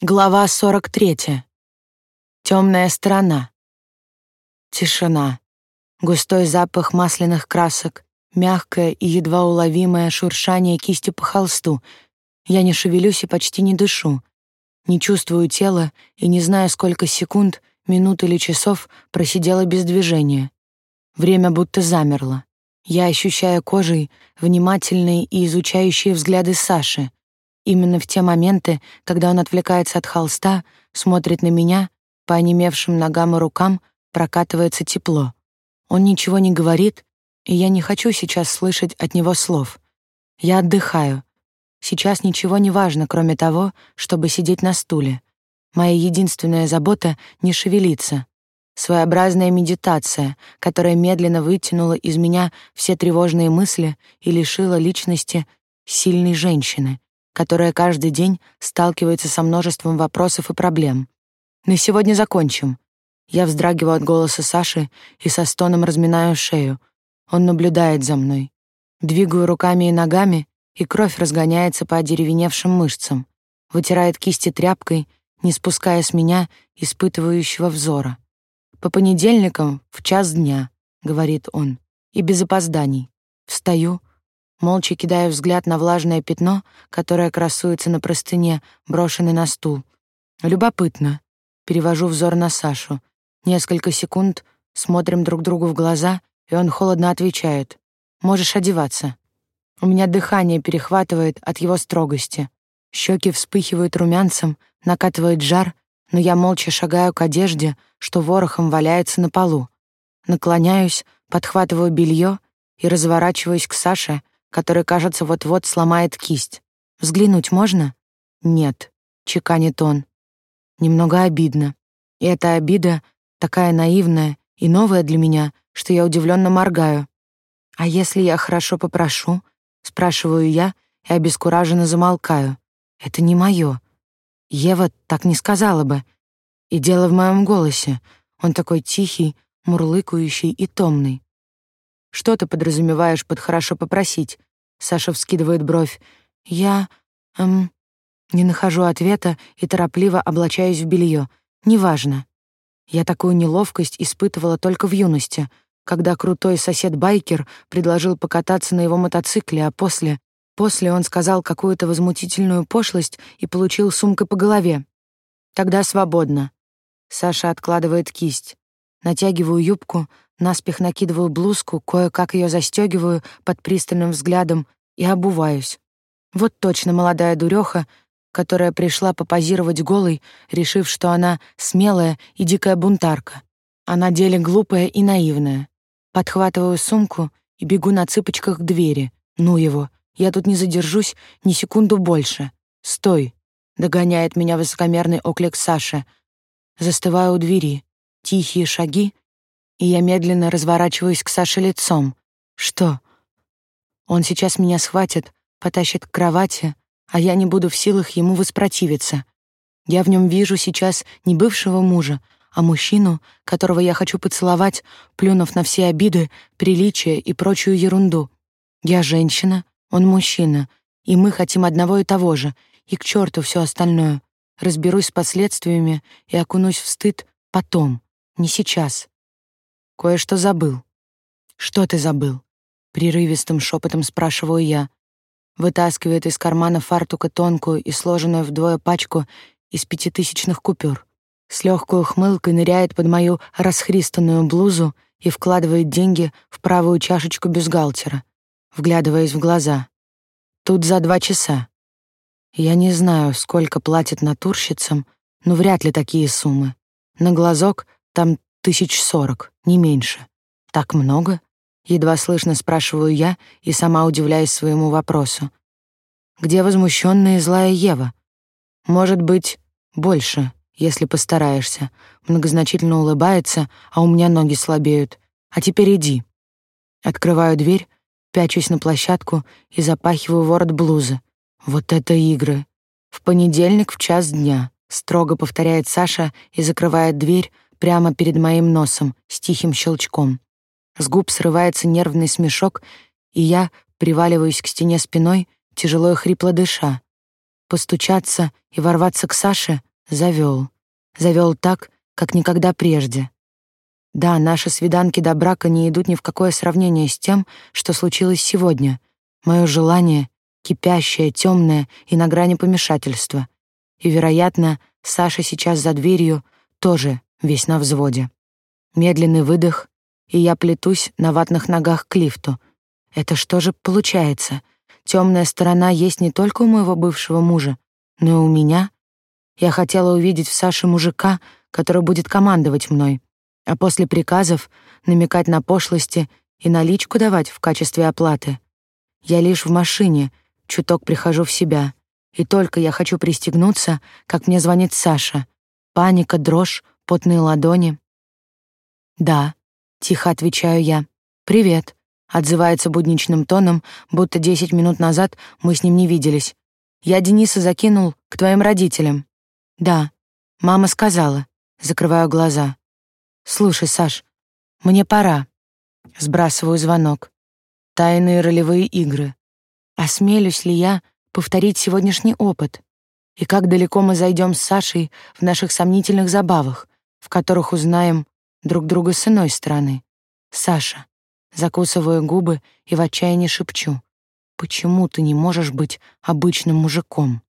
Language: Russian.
Глава 43. Темная сторона. Тишина. Густой запах масляных красок, мягкое и едва уловимое шуршание кисти по холсту. Я не шевелюсь и почти не дышу. Не чувствую тела и не знаю, сколько секунд, минут или часов просидела без движения. Время будто замерло. Я ощущаю кожей внимательные и изучающие взгляды Саши — Именно в те моменты, когда он отвлекается от холста, смотрит на меня, по онемевшим ногам и рукам прокатывается тепло. Он ничего не говорит, и я не хочу сейчас слышать от него слов. Я отдыхаю. Сейчас ничего не важно, кроме того, чтобы сидеть на стуле. Моя единственная забота — не шевелиться. Своеобразная медитация, которая медленно вытянула из меня все тревожные мысли и лишила личности сильной женщины, которая каждый день сталкивается со множеством вопросов и проблем. На сегодня закончим. Я вздрагиваю от голоса Саши и со стоном разминаю шею. Он наблюдает за мной. Двигаю руками и ногами, и кровь разгоняется по одеревеневшим мышцам. Вытирает кисти тряпкой, не спуская с меня испытывающего взора. «По понедельникам в час дня», — говорит он, — «и без опозданий. Встаю, молча кидаю взгляд на влажное пятно, которое красуется на простыне, брошенной на стул. Любопытно. Перевожу взор на Сашу. Несколько секунд смотрим друг другу в глаза, и он холодно отвечает: "Можешь одеваться". У меня дыхание перехватывает от его строгости. Щеки вспыхивают румянцем, накатывает жар, но я молча шагаю к одежде, что ворохом валяется на полу. Наклоняюсь, подхватываю белье и разворачиваюсь к Саше, который, кажется, вот-вот сломает кисть. Взглянуть можно? Нет, чеканит он. Немного обидно. И эта обида такая наивная и новая для меня, что я удивленно моргаю. А если я хорошо попрошу? спрашиваю я и обескураженно замолкаю. Это не мое. Ева так не сказала бы. И дело в моем голосе. Он такой тихий, мурлыкающий и томный. Что ты подразумеваешь под хорошо попросить? Саша вскидывает бровь. Я эм не нахожу ответа и торопливо облачаюсь в белье. Неважно. Я такую неловкость испытывала только в юности, когда крутой сосед-байкер предложил покататься на его мотоцикле, а после после он сказал какую-то возмутительную пошлость и получил сумкой по голове. Тогда свободно. Саша откладывает кисть. Натягиваю юбку, наспех накидываю блузку, кое-как ее застегиваю под пристальным взглядом и обуваюсь. Вот точно молодая дуреха, которая пришла попозировать голой, решив, что она смелая и дикая бунтарка, а на деле глупая и наивная. Подхватываю сумку и бегу на цыпочках к двери. Ну его, я тут не задержусь ни секунду больше. Стой, догоняет меня высокомерный оклик Саши. Застываю у двери. Тихие шаги, и я медленно разворачиваюсь к Саше лицом. Что? Он сейчас меня схватит, потащит к кровати, а я не буду в силах ему воспротивиться. Я в нем вижу сейчас не бывшего мужа, а мужчину, которого я хочу поцеловать, плюнув на все обиды, приличия и прочую ерунду. Я женщина, он мужчина, и мы хотим одного и того же, и к черту все остальное. Разберусь с последствиями и окунусь в стыд потом, не сейчас. Кое-что забыл. Что ты забыл? Прерывистым шепотом спрашиваю я. Вытаскивает из кармана фартука тонкую и сложенную вдвое пачку из пятитысячных купюр. С легкой ухмылкой ныряет под мою расхристанную блузу и вкладывает деньги в правую чашечку бюстгальтера, вглядываясь в глаза. Тут за два часа. Я не знаю, сколько платят натурщицам, но вряд ли такие суммы. На глазок там Тысяч сорок, не меньше. Так много? Едва слышно спрашиваю я и сама удивляюсь своему вопросу. Где возмущенная и злая Ева? Может быть, больше, если постараешься. Многозначительно улыбается, а у меня ноги слабеют. А теперь иди. Открываю дверь, пячусь на площадку и запахиваю ворот блузы. Вот это игры. В понедельник в час дня, строго повторяет Саша и закрывает дверь, прямо перед моим носом с тихим щелчком. С губ срывается нервный смешок, и я приваливаюсь к стене спиной, тяжело и хрипло дыша. Постучаться и ворваться к Саше Завел. Завел так, как никогда прежде. Да, наши свиданки до брака не идут ни в какое сравнение с тем, что случилось сегодня. Мое желание кипящее, темное и на грани помешательства. И, вероятно, Саша сейчас за дверью тоже весь на взводе. Медленный выдох, и я плетусь на ватных ногах к лифту. Это что же получается? Темная сторона есть не только у моего бывшего мужа, но и у меня. Я хотела увидеть в Саше мужика, который будет командовать мной, а после приказов намекать на пошлости и наличку давать в качестве оплаты. Я лишь в машине, чуток прихожу в себя, и только я хочу пристегнуться, как мне звонит Саша. Паника, дрожь, потные ладони. «Да», — тихо отвечаю я. «Привет», — отзывается будничным тоном, будто десять минут назад мы с ним не виделись. «Я Дениса закинул к твоим родителям». «Да», — мама сказала, закрываю глаза. «Слушай, Саш, мне пора». Сбрасываю звонок. Тайные ролевые игры. Осмелюсь ли я повторить сегодняшний опыт? И как далеко мы зайдем с Сашей в наших сомнительных забавах, в которых узнаем друг друга с иной стороны? Саша, закусываю губы и в отчаянии шепчу: "Почему ты не можешь быть обычным мужиком?"